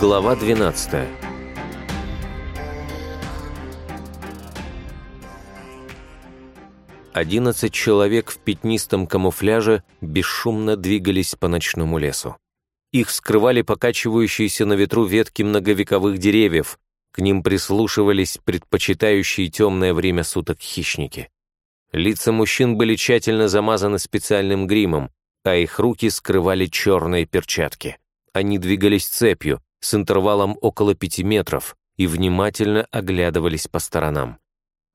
Глава 12 Одиннадцать человек в пятнистом камуфляже бесшумно двигались по ночному лесу. Их скрывали покачивающиеся на ветру ветки многовековых деревьев, к ним прислушивались предпочитающие темное время суток хищники. Лица мужчин были тщательно замазаны специальным гримом, а их руки скрывали черные перчатки. Они двигались цепью, с интервалом около пяти метров, и внимательно оглядывались по сторонам.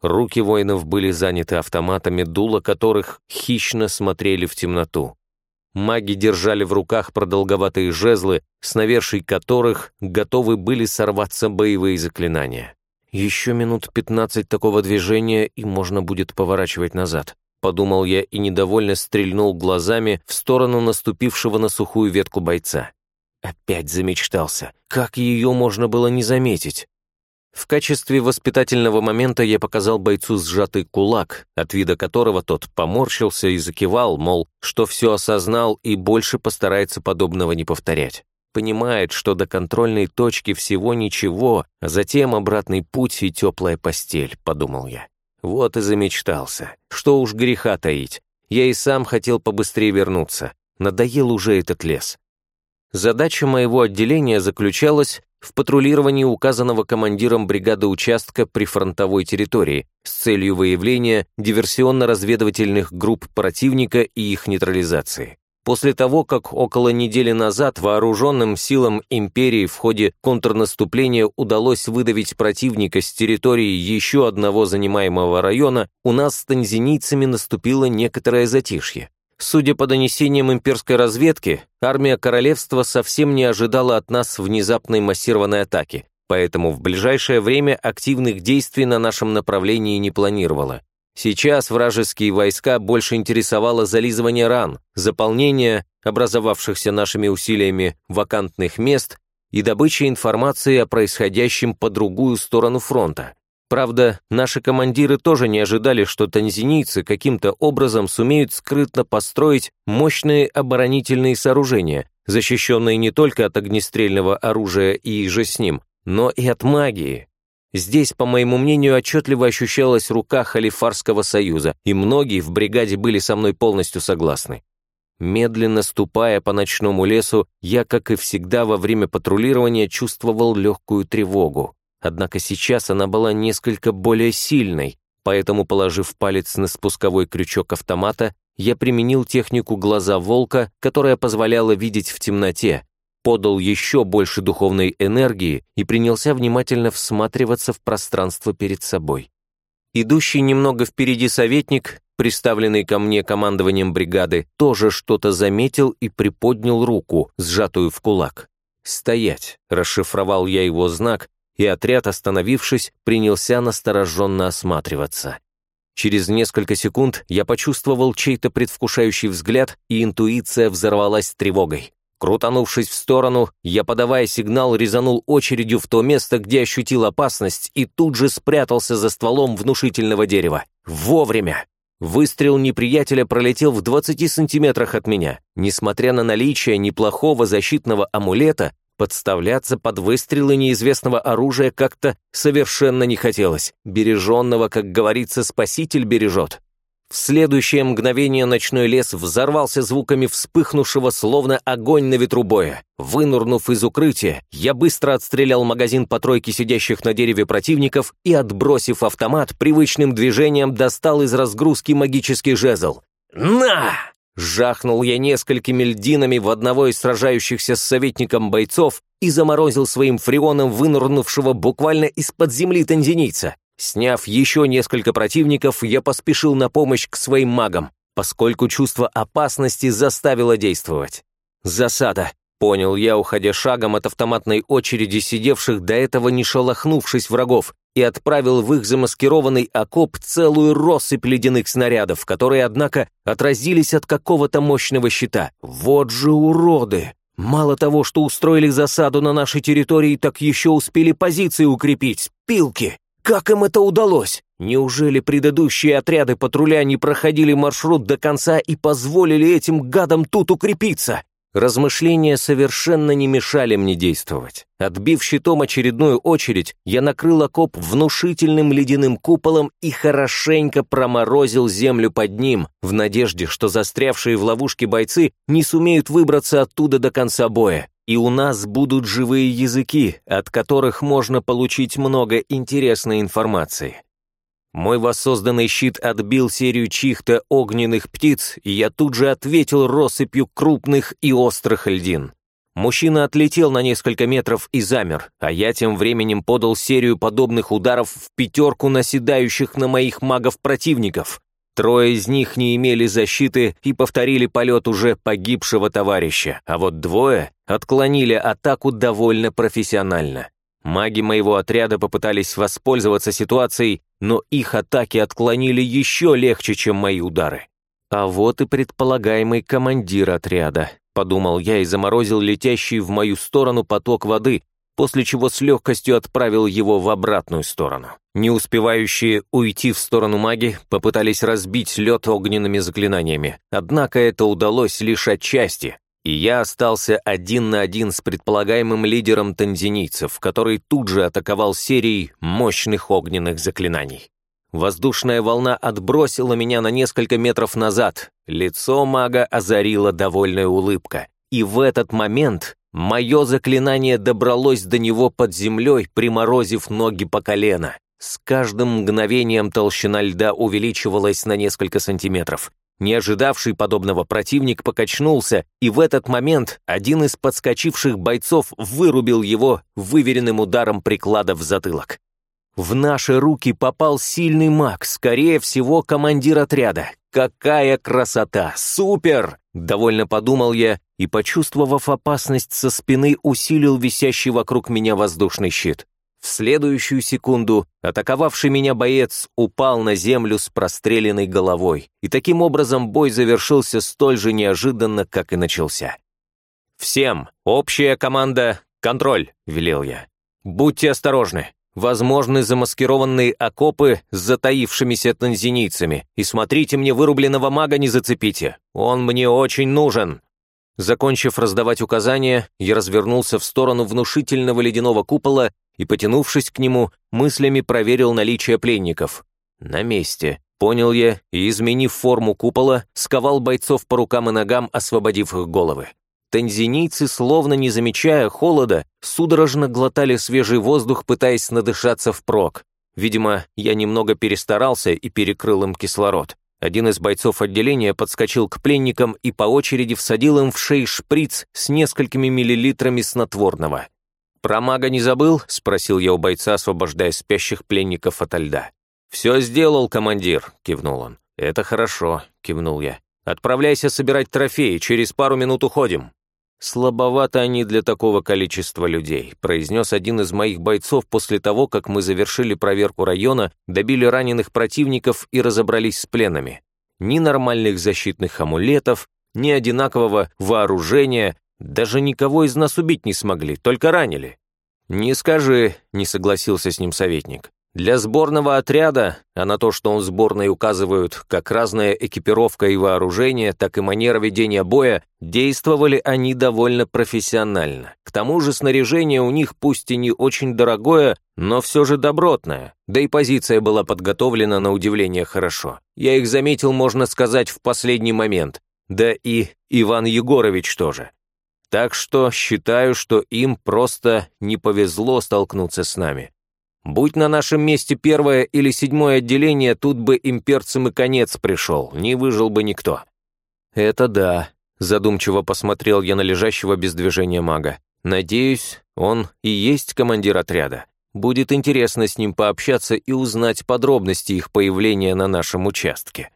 Руки воинов были заняты автоматами, дула которых хищно смотрели в темноту. Маги держали в руках продолговатые жезлы, с навершей которых готовы были сорваться боевые заклинания. Еще минут пятнадцать такого движения, и можно будет поворачивать назад. Подумал я и недовольно стрельнул глазами в сторону наступившего на сухую ветку бойца. Опять замечтался. Как ее можно было не заметить? В качестве воспитательного момента я показал бойцу сжатый кулак, от вида которого тот поморщился и закивал, мол, что все осознал и больше постарается подобного не повторять. Понимает, что до контрольной точки всего ничего, а затем обратный путь и теплая постель, подумал я. Вот и замечтался. Что уж греха таить. Я и сам хотел побыстрее вернуться. Надоел уже этот лес. Задача моего отделения заключалась в патрулировании указанного командиром бригады участка при фронтовой территории с целью выявления диверсионно-разведывательных групп противника и их нейтрализации. После того, как около недели назад вооруженным силам империи в ходе контрнаступления удалось выдавить противника с территории еще одного занимаемого района, у нас с танзинийцами наступило некоторое затишье. Судя по донесениям имперской разведки, армия королевства совсем не ожидала от нас внезапной массированной атаки, поэтому в ближайшее время активных действий на нашем направлении не планировала. Сейчас вражеские войска больше интересовало зализывание ран, заполнение образовавшихся нашими усилиями вакантных мест и добыча информации о происходящем по другую сторону фронта. Правда, наши командиры тоже не ожидали, что танзинийцы каким-то образом сумеют скрытно построить мощные оборонительные сооружения, защищенные не только от огнестрельного оружия и же с ним, но и от магии. Здесь, по моему мнению, отчетливо ощущалась рука Халифарского союза, и многие в бригаде были со мной полностью согласны. Медленно ступая по ночному лесу, я, как и всегда во время патрулирования, чувствовал легкую тревогу. Однако сейчас она была несколько более сильной, поэтому, положив палец на спусковой крючок автомата, я применил технику глаза волка, которая позволяла видеть в темноте, подал еще больше духовной энергии и принялся внимательно всматриваться в пространство перед собой. Идущий немного впереди советник, приставленный ко мне командованием бригады, тоже что-то заметил и приподнял руку, сжатую в кулак. «Стоять!» – расшифровал я его знак, и отряд, остановившись, принялся настороженно осматриваться. Через несколько секунд я почувствовал чей-то предвкушающий взгляд, и интуиция взорвалась тревогой. Крутанувшись в сторону, я, подавая сигнал, резанул очередью в то место, где ощутил опасность, и тут же спрятался за стволом внушительного дерева. Вовремя! Выстрел неприятеля пролетел в 20 сантиметрах от меня. Несмотря на наличие неплохого защитного амулета, Подставляться под выстрелы неизвестного оружия как-то совершенно не хотелось. Береженного, как говорится, спаситель бережет. В следующее мгновение ночной лес взорвался звуками вспыхнувшего, словно огонь на ветру боя. Вынурнув из укрытия, я быстро отстрелял магазин по тройке сидящих на дереве противников и, отбросив автомат, привычным движением достал из разгрузки магический жезл. «На!» Жахнул я несколькими льдинами в одного из сражающихся с советником бойцов и заморозил своим фреоном вынырнувшего буквально из-под земли танзинийца. Сняв еще несколько противников, я поспешил на помощь к своим магам, поскольку чувство опасности заставило действовать. Засада. Понял я, уходя шагом от автоматной очереди сидевших до этого не шелохнувшись врагов, и отправил в их замаскированный окоп целую россыпь ледяных снарядов, которые, однако, отразились от какого-то мощного щита. Вот же уроды! Мало того, что устроили засаду на нашей территории, так еще успели позиции укрепить. Пилки! Как им это удалось? Неужели предыдущие отряды патруля не проходили маршрут до конца и позволили этим гадам тут укрепиться? Размышления совершенно не мешали мне действовать. Отбив щитом очередную очередь, я накрыл окоп внушительным ледяным куполом и хорошенько проморозил землю под ним, в надежде, что застрявшие в ловушке бойцы не сумеют выбраться оттуда до конца боя. И у нас будут живые языки, от которых можно получить много интересной информации. Мой воссозданный щит отбил серию чьих-то огненных птиц, и я тут же ответил россыпью крупных и острых льдин. Мужчина отлетел на несколько метров и замер, а я тем временем подал серию подобных ударов в пятерку наседающих на моих магов-противников. Трое из них не имели защиты и повторили полет уже погибшего товарища, а вот двое отклонили атаку довольно профессионально. Маги моего отряда попытались воспользоваться ситуацией, но их атаки отклонили еще легче, чем мои удары. А вот и предполагаемый командир отряда, подумал я и заморозил летящий в мою сторону поток воды, после чего с легкостью отправил его в обратную сторону. Не успевающие уйти в сторону маги попытались разбить лед огненными заклинаниями, однако это удалось лишь отчасти, и я остался один на один с предполагаемым лидером танзинийцев, который тут же атаковал серией мощных огненных заклинаний. Воздушная волна отбросила меня на несколько метров назад, лицо мага озарила довольная улыбка, и в этот момент мое заклинание добралось до него под землей, приморозив ноги по колено. С каждым мгновением толщина льда увеличивалась на несколько сантиметров. Не ожидавший подобного противник покачнулся, и в этот момент один из подскочивших бойцов вырубил его выверенным ударом приклада в затылок. В наши руки попал сильный маг, скорее всего, командир отряда. Какая красота! Супер! Довольно подумал я и, почувствовав опасность со спины, усилил висящий вокруг меня воздушный щит. В следующую секунду атаковавший меня боец упал на землю с простреленной головой, и таким образом бой завершился столь же неожиданно, как и начался. «Всем! Общая команда! Контроль!» — велел я. «Будьте осторожны! Возможны замаскированные окопы с затаившимися танзинийцами, и смотрите, мне вырубленного мага не зацепите! Он мне очень нужен!» Закончив раздавать указания, я развернулся в сторону внушительного ледяного купола и, потянувшись к нему, мыслями проверил наличие пленников. На месте. Понял я и, изменив форму купола, сковал бойцов по рукам и ногам, освободив их головы. Танзинийцы, словно не замечая холода, судорожно глотали свежий воздух, пытаясь надышаться впрок. Видимо, я немного перестарался и перекрыл им кислород. Один из бойцов отделения подскочил к пленникам и по очереди всадил им в шеи шприц с несколькими миллилитрами снотворного. «Про мага не забыл?» — спросил я у бойца, освобождая спящих пленников ото льда. «Все сделал, командир», — кивнул он. «Это хорошо», — кивнул я. «Отправляйся собирать трофеи, через пару минут уходим». «Слабовато они для такого количества людей», произнес один из моих бойцов после того, как мы завершили проверку района, добили раненых противников и разобрались с пленами. Ни нормальных защитных амулетов, ни одинакового вооружения, даже никого из нас убить не смогли, только ранили». «Не скажи», — не согласился с ним советник. «Для сборного отряда, а на то, что он сборной указывают как разная экипировка и вооружение, так и манера ведения боя, действовали они довольно профессионально. К тому же снаряжение у них пусть и не очень дорогое, но все же добротное, да и позиция была подготовлена на удивление хорошо. Я их заметил, можно сказать, в последний момент. Да и Иван Егорович тоже. Так что считаю, что им просто не повезло столкнуться с нами. Будь на нашем месте первое или седьмое отделение, тут бы имперцам и конец пришел, не выжил бы никто. Это да, задумчиво посмотрел я на лежащего без движения мага. Надеюсь, он и есть командир отряда. Будет интересно с ним пообщаться и узнать подробности их появления на нашем участке.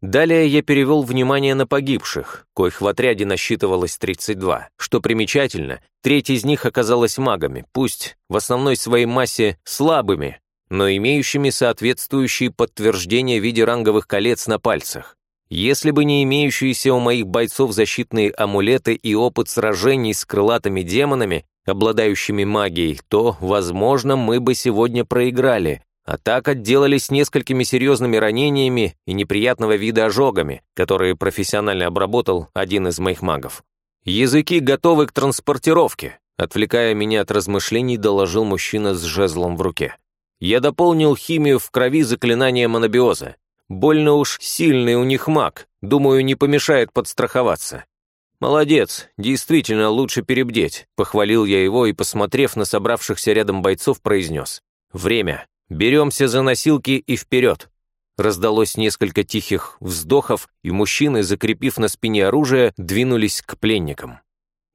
Далее я перевел внимание на погибших, коих в отряде насчитывалось 32. Что примечательно, треть из них оказалась магами, пусть в основной своей массе слабыми, но имеющими соответствующие подтверждения в виде ранговых колец на пальцах. Если бы не имеющиеся у моих бойцов защитные амулеты и опыт сражений с крылатыми демонами, обладающими магией, то, возможно, мы бы сегодня проиграли, а так отделались несколькими серьезными ранениями и неприятного вида ожогами, которые профессионально обработал один из моих магов. Языки готовы к транспортировке», отвлекая меня от размышлений, доложил мужчина с жезлом в руке. «Я дополнил химию в крови заклинанием анабиоза. Больно уж сильный у них маг, думаю, не помешает подстраховаться». «Молодец, действительно лучше перебдеть», — похвалил я его и, посмотрев на собравшихся рядом бойцов, произнес. «Время. Беремся за носилки и вперед». Раздалось несколько тихих вздохов, и мужчины, закрепив на спине оружие, двинулись к пленникам.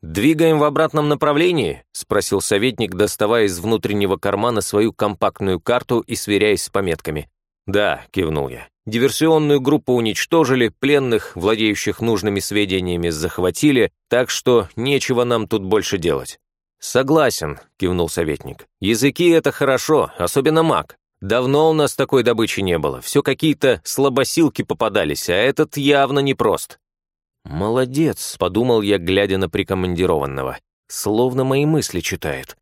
«Двигаем в обратном направлении?» — спросил советник, доставая из внутреннего кармана свою компактную карту и сверяясь с пометками. «Да», — кивнул я. «Диверсионную группу уничтожили, пленных, владеющих нужными сведениями, захватили, так что нечего нам тут больше делать». «Согласен», — кивнул советник. «Языки — это хорошо, особенно маг. Давно у нас такой добычи не было, все какие-то слабосилки попадались, а этот явно непрост». «Молодец», — подумал я, глядя на прикомандированного. «Словно мои мысли читает».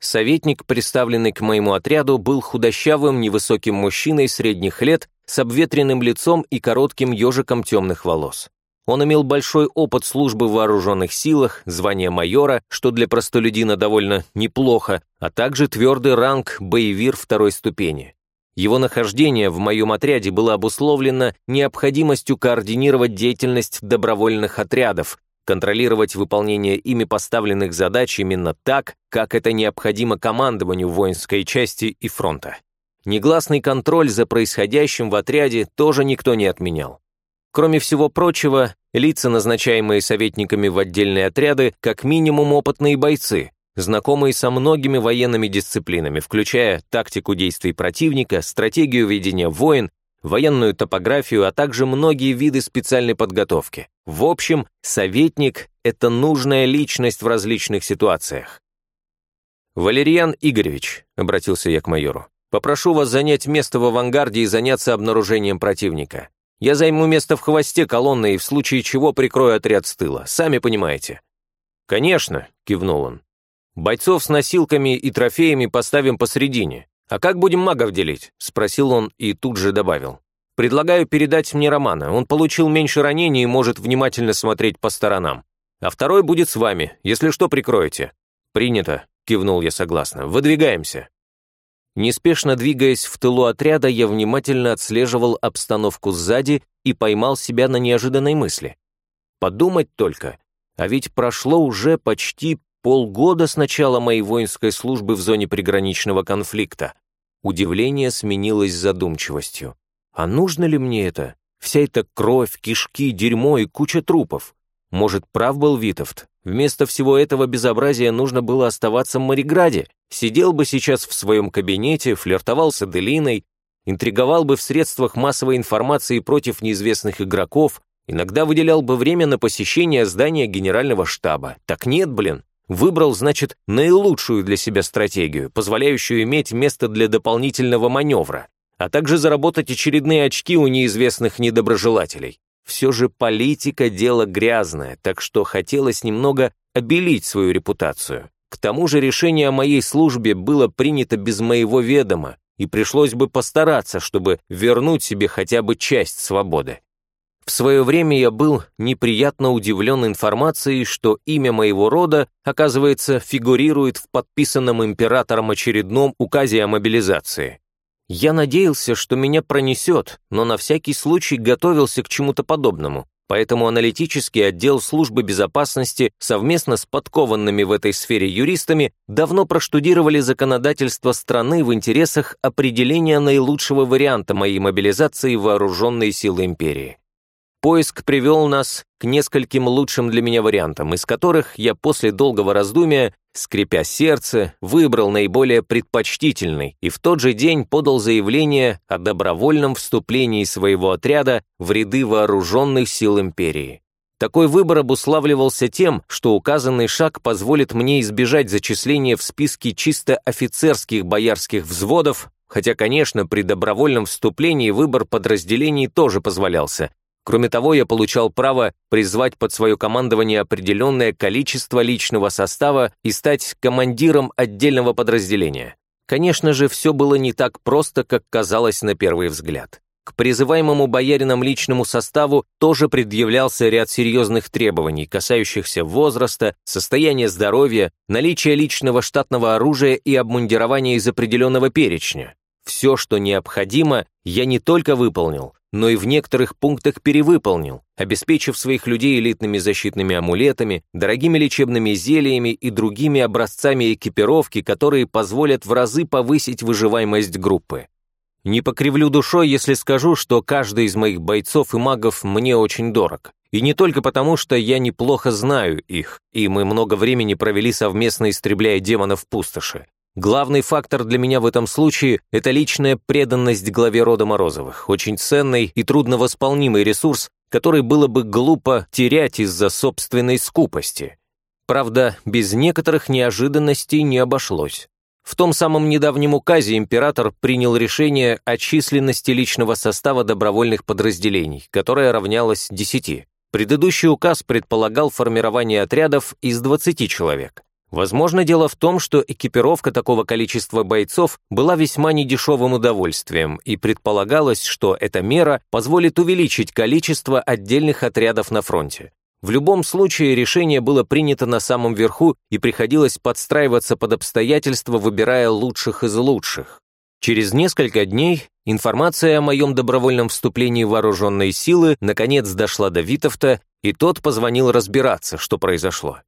Советник, представленный к моему отряду, был худощавым, невысоким мужчиной средних лет с обветренным лицом и коротким ежиком темных волос. Он имел большой опыт службы в вооруженных силах, звание майора, что для простолюдина довольно неплохо, а также твердый ранг боевир второй ступени. Его нахождение в моем отряде было обусловлено необходимостью координировать деятельность добровольных отрядов, контролировать выполнение ими поставленных задач именно так, как это необходимо командованию воинской части и фронта. Негласный контроль за происходящим в отряде тоже никто не отменял. Кроме всего прочего, лица, назначаемые советниками в отдельные отряды, как минимум опытные бойцы, знакомые со многими военными дисциплинами, включая тактику действий противника, стратегию ведения войн, военную топографию, а также многие виды специальной подготовки. В общем, советник — это нужная личность в различных ситуациях. «Валерьян Игоревич», — обратился я к майору, «попрошу вас занять место в авангарде и заняться обнаружением противника. Я займу место в хвосте колонны и в случае чего прикрою отряд с тыла, сами понимаете». «Конечно», — кивнул он. «Бойцов с носилками и трофеями поставим посредине. «А как будем магов делить?» — спросил он и тут же добавил. «Предлагаю передать мне Романа. Он получил меньше ранений и может внимательно смотреть по сторонам. А второй будет с вами, если что, прикроете». «Принято», — кивнул я согласно. «Выдвигаемся». Неспешно двигаясь в тылу отряда, я внимательно отслеживал обстановку сзади и поймал себя на неожиданной мысли. Подумать только, а ведь прошло уже почти Полгода с начала моей воинской службы в зоне приграничного конфликта. Удивление сменилось задумчивостью. А нужно ли мне это? Вся эта кровь, кишки, дерьмо и куча трупов. Может, прав был Витовт? Вместо всего этого безобразия нужно было оставаться в Мариграде. Сидел бы сейчас в своем кабинете, флиртовал с Аделиной, интриговал бы в средствах массовой информации против неизвестных игроков, иногда выделял бы время на посещение здания генерального штаба. Так нет, блин. Выбрал, значит, наилучшую для себя стратегию, позволяющую иметь место для дополнительного маневра, а также заработать очередные очки у неизвестных недоброжелателей. Все же политика – дело грязное, так что хотелось немного обелить свою репутацию. К тому же решение о моей службе было принято без моего ведома, и пришлось бы постараться, чтобы вернуть себе хотя бы часть свободы. В свое время я был неприятно удивлен информацией, что имя моего рода, оказывается, фигурирует в подписанном императором очередном указе о мобилизации. Я надеялся, что меня пронесет, но на всякий случай готовился к чему-то подобному, поэтому аналитический отдел службы безопасности совместно с подкованными в этой сфере юристами давно проштудировали законодательство страны в интересах определения наилучшего варианта моей мобилизации в вооруженные силы империи. Поиск привел нас к нескольким лучшим для меня вариантам, из которых я после долгого раздумия, скрипя сердце, выбрал наиболее предпочтительный и в тот же день подал заявление о добровольном вступлении своего отряда в ряды вооруженных сил империи. Такой выбор обуславливался тем, что указанный шаг позволит мне избежать зачисления в списке чисто офицерских боярских взводов, хотя, конечно, при добровольном вступлении выбор подразделений тоже позволялся, Кроме того, я получал право призвать под свое командование определенное количество личного состава и стать командиром отдельного подразделения. Конечно же, все было не так просто, как казалось на первый взгляд. К призываемому боярином личному составу тоже предъявлялся ряд серьезных требований, касающихся возраста, состояния здоровья, наличия личного штатного оружия и обмундирования из определенного перечня. Все, что необходимо, я не только выполнил, но и в некоторых пунктах перевыполнил, обеспечив своих людей элитными защитными амулетами, дорогими лечебными зельями и другими образцами экипировки, которые позволят в разы повысить выживаемость группы. Не покривлю душой, если скажу, что каждый из моих бойцов и магов мне очень дорог. И не только потому, что я неплохо знаю их, и мы много времени провели совместно истребляя демонов пустоши. Главный фактор для меня в этом случае – это личная преданность главе рода Морозовых, очень ценный и трудновосполнимый ресурс, который было бы глупо терять из-за собственной скупости. Правда, без некоторых неожиданностей не обошлось. В том самом недавнем указе император принял решение о численности личного состава добровольных подразделений, которое равнялось 10. Предыдущий указ предполагал формирование отрядов из 20 человек. Возможно, дело в том, что экипировка такого количества бойцов была весьма недешевым удовольствием, и предполагалось, что эта мера позволит увеличить количество отдельных отрядов на фронте. В любом случае решение было принято на самом верху и приходилось подстраиваться под обстоятельства, выбирая лучших из лучших. Через несколько дней информация о моем добровольном вступлении в вооруженные силы наконец дошла до Витовта, и тот позвонил разбираться, что произошло.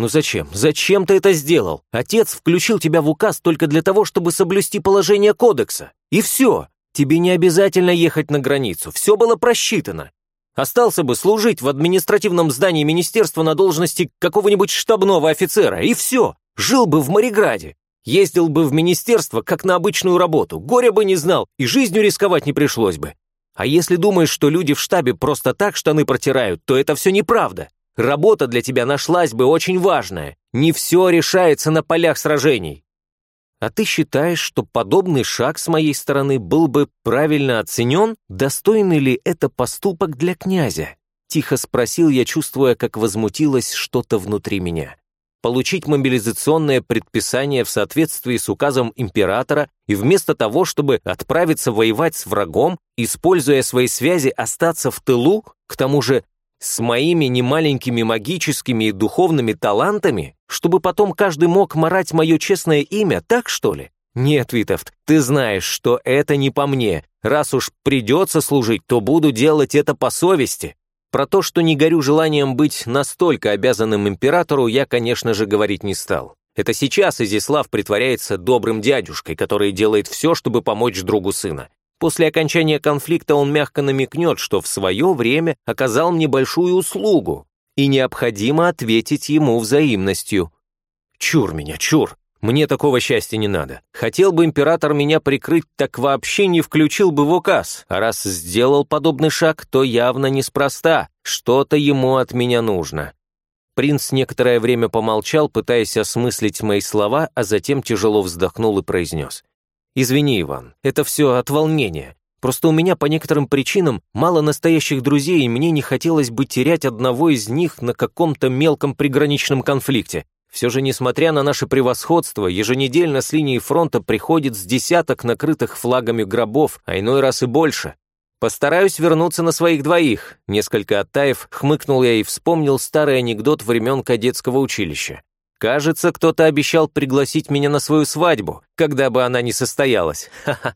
«Ну зачем? Зачем ты это сделал? Отец включил тебя в указ только для того, чтобы соблюсти положение кодекса. И все. Тебе не обязательно ехать на границу. Все было просчитано. Остался бы служить в административном здании министерства на должности какого-нибудь штабного офицера, и все. Жил бы в Мариграде. Ездил бы в министерство, как на обычную работу. Горя бы не знал, и жизнью рисковать не пришлось бы. А если думаешь, что люди в штабе просто так штаны протирают, то это все неправда. Работа для тебя нашлась бы очень важная. Не все решается на полях сражений. А ты считаешь, что подобный шаг с моей стороны был бы правильно оценен? Достойный ли это поступок для князя? Тихо спросил я, чувствуя, как возмутилось что-то внутри меня. Получить мобилизационное предписание в соответствии с указом императора и вместо того, чтобы отправиться воевать с врагом, используя свои связи остаться в тылу, к тому же с моими немаленькими магическими и духовными талантами, чтобы потом каждый мог марать мое честное имя, так что ли? Нет, Витовт, ты знаешь, что это не по мне. Раз уж придется служить, то буду делать это по совести. Про то, что не горю желанием быть настолько обязанным императору, я, конечно же, говорить не стал. Это сейчас Изяслав притворяется добрым дядюшкой, который делает все, чтобы помочь другу сына. После окончания конфликта он мягко намекнет, что в свое время оказал мне большую услугу, и необходимо ответить ему взаимностью. Чур меня, чур, мне такого счастья не надо. Хотел бы император меня прикрыть, так вообще не включил бы в указ, а раз сделал подобный шаг, то явно неспроста, что-то ему от меня нужно. Принц некоторое время помолчал, пытаясь осмыслить мои слова, а затем тяжело вздохнул и произнес. «Извини, Иван, это все от волнения. Просто у меня по некоторым причинам мало настоящих друзей, и мне не хотелось бы терять одного из них на каком-то мелком приграничном конфликте. Все же, несмотря на наше превосходство, еженедельно с линии фронта приходит с десяток накрытых флагами гробов, а иной раз и больше. Постараюсь вернуться на своих двоих. Несколько оттаив, хмыкнул я и вспомнил старый анекдот времен кадетского училища. Кажется, кто-то обещал пригласить меня на свою свадьбу, когда бы она не состоялась. Ха-ха.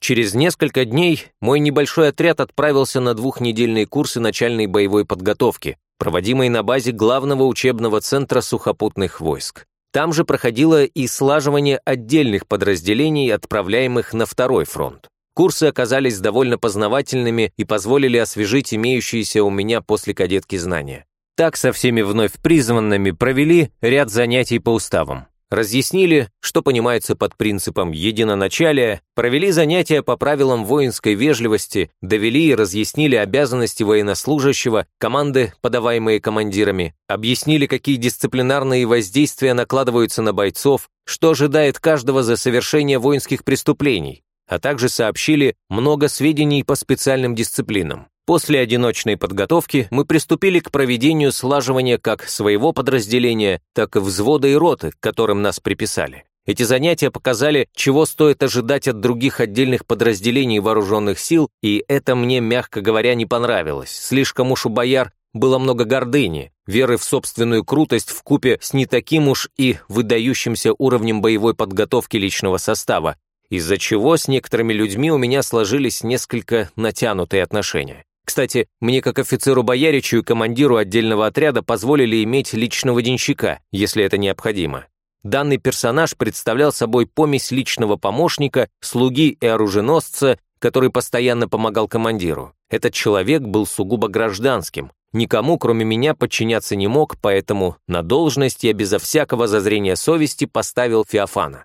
Через несколько дней мой небольшой отряд отправился на двухнедельные курсы начальной боевой подготовки, проводимые на базе главного учебного центра сухопутных войск. Там же проходило и слаживание отдельных подразделений, отправляемых на второй фронт. Курсы оказались довольно познавательными и позволили освежить имеющиеся у меня после кадетки знания. Так со всеми вновь призванными провели ряд занятий по уставам. Разъяснили, что понимается под принципом единоначалия, провели занятия по правилам воинской вежливости, довели и разъяснили обязанности военнослужащего, команды, подаваемые командирами, объяснили, какие дисциплинарные воздействия накладываются на бойцов, что ожидает каждого за совершение воинских преступлений, а также сообщили много сведений по специальным дисциплинам. После одиночной подготовки мы приступили к проведению слаживания как своего подразделения, так и взвода и роты, которым нас приписали. Эти занятия показали, чего стоит ожидать от других отдельных подразделений вооруженных сил, и это мне, мягко говоря, не понравилось. Слишком уж у бояр было много гордыни, веры в собственную крутость в купе с не таким уж и выдающимся уровнем боевой подготовки личного состава, из-за чего с некоторыми людьми у меня сложились несколько натянутые отношения. Кстати, мне как офицеру Бояричу и командиру отдельного отряда позволили иметь личного денщика, если это необходимо. Данный персонаж представлял собой помесь личного помощника, слуги и оруженосца, который постоянно помогал командиру. Этот человек был сугубо гражданским, никому, кроме меня, подчиняться не мог, поэтому на должность я безо всякого зазрения совести поставил Феофана.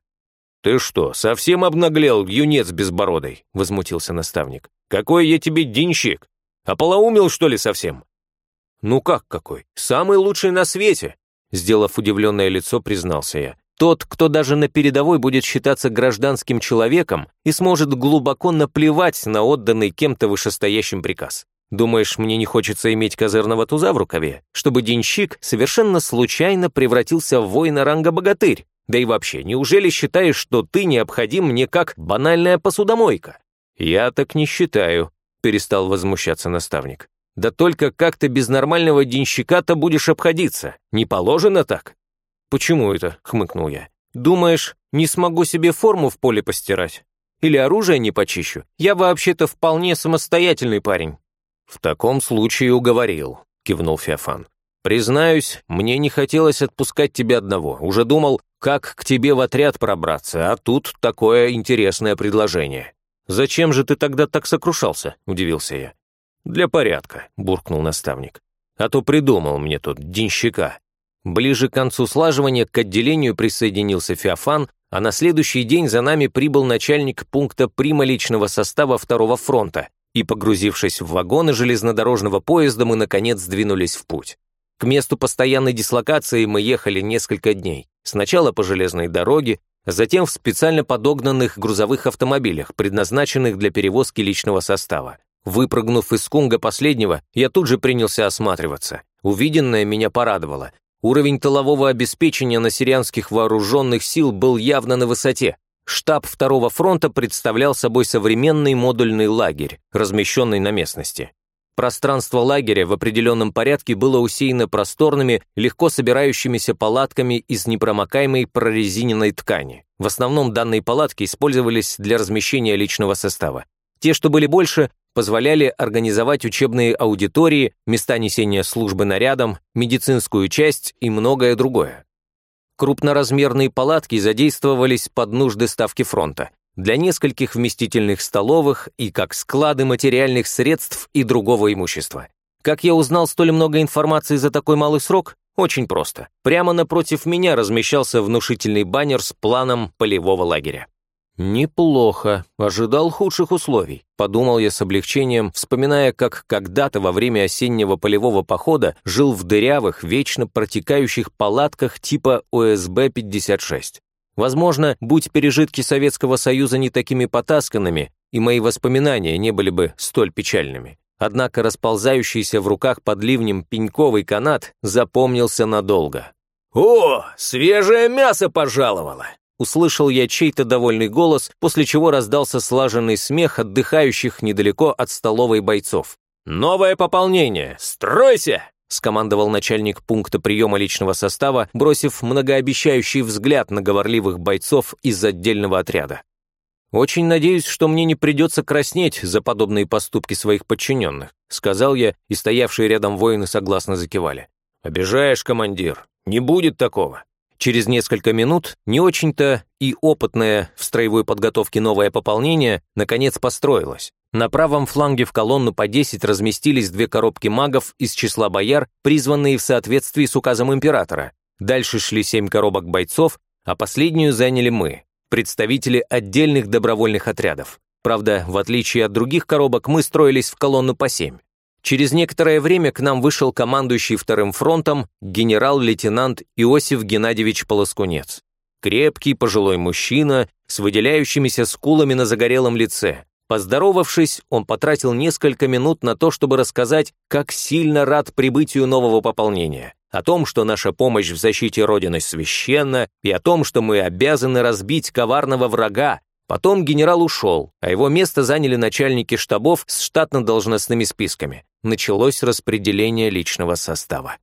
«Ты что, совсем обнаглел, юнец безбородый?» — возмутился наставник. «Какой я тебе денщик? Ополоумел, что ли, совсем?» «Ну как какой? Самый лучший на свете!» Сделав удивленное лицо, признался я. Тот, кто даже на передовой будет считаться гражданским человеком и сможет глубоко наплевать на отданный кем-то вышестоящим приказ. Думаешь, мне не хочется иметь козырного туза в рукаве, чтобы денщик совершенно случайно превратился в воина ранга богатырь? Да и вообще, неужели считаешь, что ты необходим мне как банальная посудомойка? Я так не считаю, перестал возмущаться наставник. Да только как ты без нормального денщика-то будешь обходиться? Не положено так? Почему это? хмыкнул я. Думаешь, не смогу себе форму в поле постирать? Или оружие не почищу? Я вообще-то вполне самостоятельный парень. В таком случае уговорил, кивнул Феофан. Признаюсь, мне не хотелось отпускать тебя одного. Уже думал, как к тебе в отряд пробраться, а тут такое интересное предложение. Зачем же ты тогда так сокрушался? Удивился я. Для порядка, буркнул наставник. А то придумал мне тут денщика. Ближе к концу слаживания к отделению присоединился Феофан, а на следующий день за нами прибыл начальник пункта прима личного состава второго фронта, и, погрузившись в вагоны железнодорожного поезда, мы, наконец, сдвинулись в путь. К месту постоянной дислокации мы ехали несколько дней. Сначала по железной дороге, затем в специально подогнанных грузовых автомобилях, предназначенных для перевозки личного состава. Выпрыгнув из кунга последнего, я тут же принялся осматриваться. Увиденное меня порадовало. Уровень тылового обеспечения на сирианских вооруженных сил был явно на высоте. Штаб Второго фронта представлял собой современный модульный лагерь, размещенный на местности. Пространство лагеря в определенном порядке было усеяно просторными, легко собирающимися палатками из непромокаемой прорезиненной ткани. В основном данные палатки использовались для размещения личного состава. Те, что были больше, позволяли организовать учебные аудитории, места несения службы нарядом, медицинскую часть и многое другое. Крупноразмерные палатки задействовались под нужды Ставки фронта для нескольких вместительных столовых и как склады материальных средств и другого имущества. Как я узнал столь много информации за такой малый срок? Очень просто. Прямо напротив меня размещался внушительный баннер с планом полевого лагеря. «Неплохо. Ожидал худших условий», — подумал я с облегчением, вспоминая, как когда-то во время осеннего полевого похода жил в дырявых, вечно протекающих палатках типа ОСБ-56. Возможно, будь пережитки Советского Союза не такими потасканными, и мои воспоминания не были бы столь печальными. Однако расползающийся в руках под ливнем пеньковый канат запомнился надолго. «О, свежее мясо пожаловало!» Услышал я чей-то довольный голос, после чего раздался слаженный смех отдыхающих недалеко от столовой бойцов. «Новое пополнение! Стройся!» Скомандовал начальник пункта приема личного состава, бросив многообещающий взгляд на говорливых бойцов из отдельного отряда. «Очень надеюсь, что мне не придется краснеть за подобные поступки своих подчиненных», сказал я, и стоявшие рядом воины согласно закивали. «Обижаешь, командир, не будет такого». Через несколько минут не очень-то и опытное в строевой подготовке новое пополнение наконец построилось. На правом фланге в колонну по 10 разместились две коробки магов из числа бояр, призванные в соответствии с указом императора. Дальше шли семь коробок бойцов, а последнюю заняли мы, представители отдельных добровольных отрядов. Правда, в отличие от других коробок, мы строились в колонну по семь. Через некоторое время к нам вышел командующий вторым фронтом генерал-лейтенант Иосиф Геннадьевич Полоскунец. Крепкий пожилой мужчина с выделяющимися скулами на загорелом лице, Поздоровавшись, он потратил несколько минут на то, чтобы рассказать, как сильно рад прибытию нового пополнения. о том, что наша помощь в защите Родины священна, и о том, что мы обязаны разбить коварного врага. Потом генерал ушел, а его место заняли начальники штабов с штатно-должностными списками. Началось распределение личного состава.